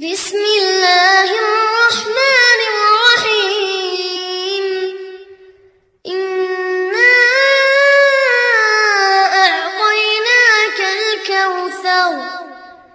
بسم الله الرحمن الرحيم. إنا أعطيناك الكوثر.